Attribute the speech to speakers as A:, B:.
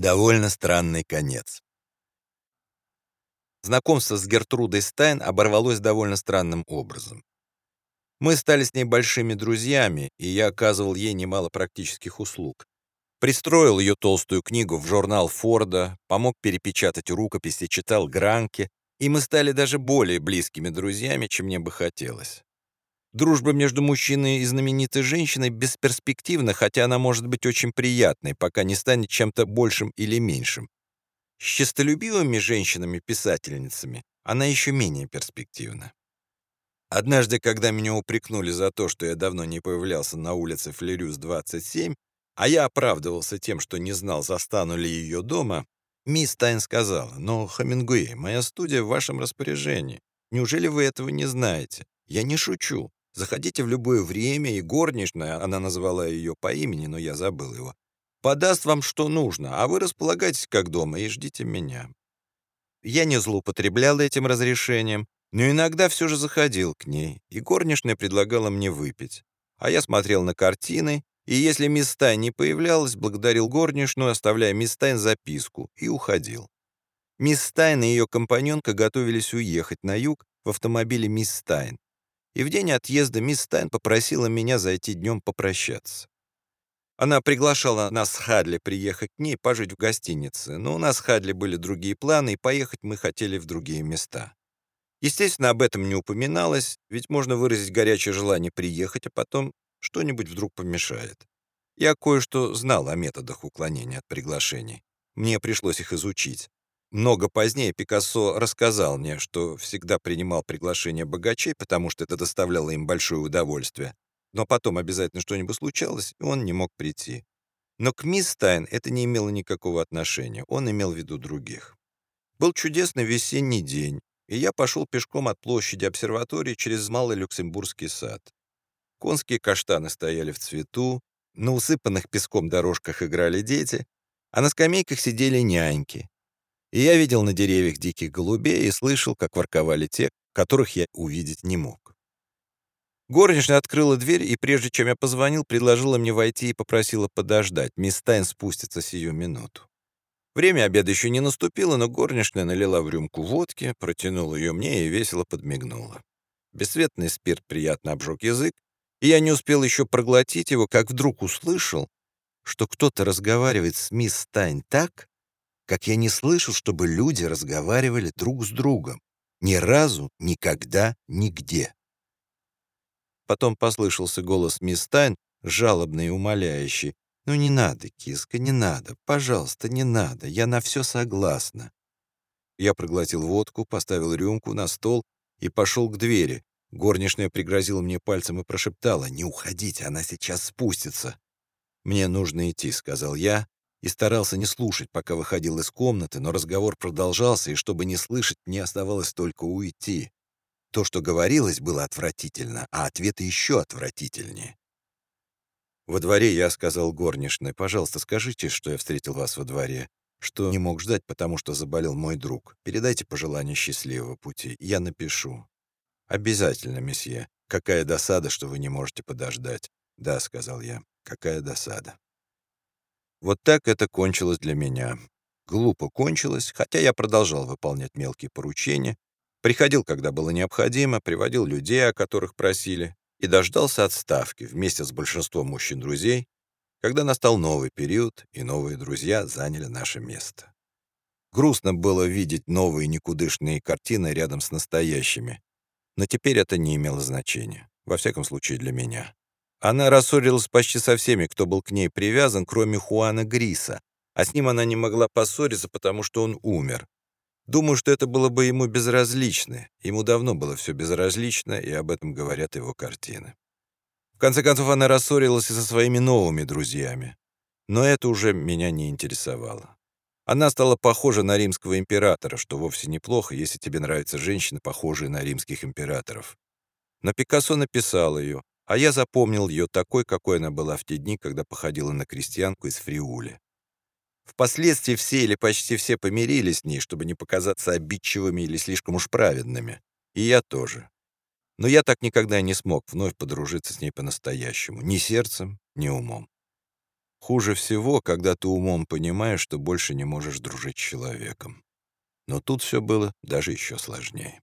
A: Довольно странный конец. Знакомство с Гертрудой Стайн оборвалось довольно странным образом. Мы стали с ней большими друзьями, и я оказывал ей немало практических услуг. Пристроил ее толстую книгу в журнал Форда, помог перепечатать рукописи, читал Гранки, и мы стали даже более близкими друзьями, чем мне бы хотелось. Дружба между мужчиной и знаменитой женщиной бесперспективна, хотя она может быть очень приятной, пока не станет чем-то большим или меньшим. С честолюбивыми женщинами-писательницами она еще менее перспективна. Однажды, когда меня упрекнули за то, что я давно не появлялся на улице Флерюс 27, а я оправдывался тем, что не знал, застану ли ее дома, мисс Тайн сказала, «Но, Хамингуэй, моя студия в вашем распоряжении. Неужели вы этого не знаете? Я не шучу. Заходите в любое время, и горничная, она назвала ее по имени, но я забыл его, подаст вам, что нужно, а вы располагайтесь как дома и ждите меня». Я не злоупотреблял этим разрешением, но иногда все же заходил к ней, и горничная предлагала мне выпить. А я смотрел на картины и если мисс не появлялась, благодарил горничную, оставляя мисс Тайн записку, и уходил. Мисс Тайн и ее компаньонка готовились уехать на юг в автомобиле мисс Тайн. И в день отъезда мисс Тайн попросила меня зайти днем попрощаться. Она приглашала нас с Хадли приехать к ней пожить в гостинице, но у нас с Хадли были другие планы, и поехать мы хотели в другие места. Естественно, об этом не упоминалось, ведь можно выразить горячее желание приехать, а потом что-нибудь вдруг помешает. Я кое-что знал о методах уклонения от приглашений. Мне пришлось их изучить. Много позднее Пикассо рассказал мне, что всегда принимал приглашения богачей, потому что это доставляло им большое удовольствие. Но потом обязательно что-нибудь случалось, и он не мог прийти. Но к мисс Тайн это не имело никакого отношения, он имел в виду других. Был чудесный весенний день, и я пошел пешком от площади обсерватории через Малый Люксембургский сад. Конские каштаны стояли в цвету, на усыпанных песком дорожках играли дети, а на скамейках сидели няньки. И я видел на деревьях диких голубей и слышал, как ворковали те, которых я увидеть не мог. Горничная открыла дверь, и прежде чем я позвонил, предложила мне войти и попросила подождать. Мисс Тайн спустится сию минуту. Время обеда еще не наступило, но горничная налила в рюмку водки, протянула ее мне и весело подмигнула. Бесцветный спирт приятно обжег язык, и я не успел еще проглотить его, как вдруг услышал, что кто-то разговаривает с мисс Тайн так, как я не слышал, чтобы люди разговаривали друг с другом. Ни разу, никогда, нигде. Потом послышался голос мисс Тайн, жалобный и умоляющий. «Ну не надо, киска, не надо, пожалуйста, не надо, я на все согласна». Я проглотил водку, поставил рюмку на стол и пошел к двери, Горничная пригрозила мне пальцем и прошептала, «Не уходите, она сейчас спустится». «Мне нужно идти», — сказал я, и старался не слушать, пока выходил из комнаты, но разговор продолжался, и чтобы не слышать, мне оставалось только уйти. То, что говорилось, было отвратительно, а ответы еще отвратительнее. Во дворе я сказал горничной, «Пожалуйста, скажите, что я встретил вас во дворе, что не мог ждать, потому что заболел мой друг. Передайте пожелание счастливого пути, я напишу». «Обязательно, месье. Какая досада, что вы не можете подождать». «Да», — сказал я, — «какая досада». Вот так это кончилось для меня. Глупо кончилось, хотя я продолжал выполнять мелкие поручения, приходил, когда было необходимо, приводил людей, о которых просили, и дождался отставки вместе с большинством мужчин-друзей, когда настал новый период, и новые друзья заняли наше место. Грустно было видеть новые никудышные картины рядом с настоящими, но теперь это не имело значения, во всяком случае для меня. Она рассорилась почти со всеми, кто был к ней привязан, кроме Хуана Гриса, а с ним она не могла поссориться, потому что он умер. Думаю, что это было бы ему безразлично. Ему давно было все безразлично, и об этом говорят его картины. В конце концов, она рассорилась и со своими новыми друзьями. Но это уже меня не интересовало. Она стала похожа на римского императора, что вовсе неплохо, если тебе нравятся женщины, похожие на римских императоров. Но Пикассо написал ее, а я запомнил ее такой, какой она была в те дни, когда походила на крестьянку из Фриули. Впоследствии все или почти все помирились с ней, чтобы не показаться обидчивыми или слишком уж праведными. И я тоже. Но я так никогда не смог вновь подружиться с ней по-настоящему, ни сердцем, ни умом. Хуже всего, когда ты умом понимаешь, что больше не можешь дружить с человеком. Но тут все было даже еще сложнее.